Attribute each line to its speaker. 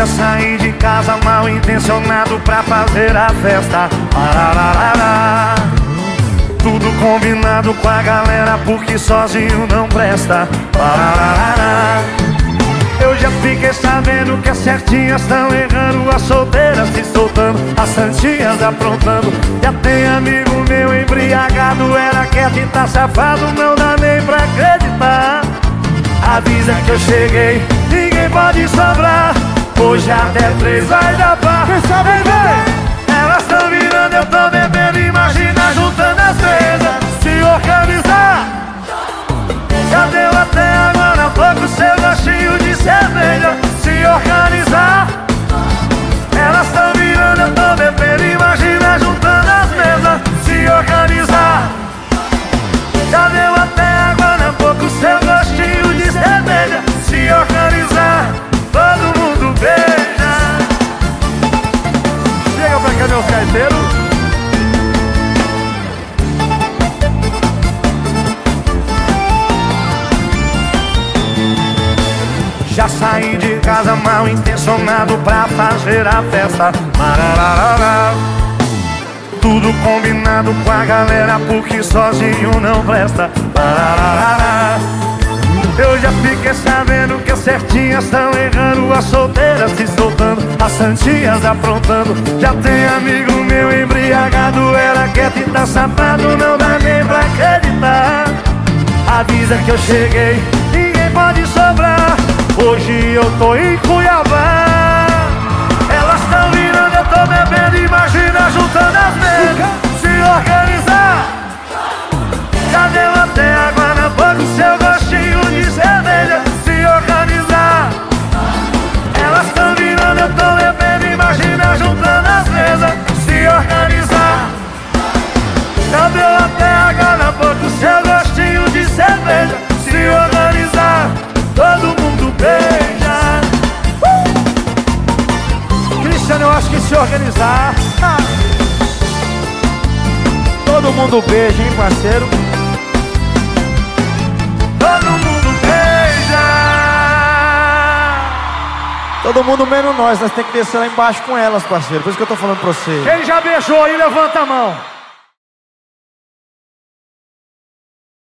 Speaker 1: já saí de casa mal intencionado pra fazer a festa. Tudo combinado com a galera porque sozinho não presta. Eu já fiquei sabendo que as certinhas estão errando, as solteiras se soltando, as santinhas aprontando. Já tem amigo meu embriagado, era quieto e tá safado, não dá nem pra acreditar. Avisa que eu cheguei, pode sobrar. Hoje até três vai dar pra.
Speaker 2: Quem sabe
Speaker 1: vem. Elas tão virando, eu tô bebendo, imagina juntando as mesas, se organizar. Já deu até agora Já saí de casa mal intencionado pra fazer a festa. Tudo combinado com a galera porque sozinho não presta. Eu já fiquei sabendo que as certinhas estão errando, as solteiras se soltando, as santinhas aprontando. Já tem amigo meu embriagado, era quieto e tá safado, não dá nem pra acreditar. Avisa que eu cheguei, ninguém pode sobrar. Hoje eu tô em Cuiabá.
Speaker 2: Organizar. ah, Todo mundo beija, hein, parceiro?
Speaker 1: Todo mundo beija.
Speaker 2: Todo mundo menos nós, nós tem que descer lá embaixo com elas, parceiro. Por isso que eu tô falando pra você.
Speaker 1: Quem já beijou aí, levanta a mão.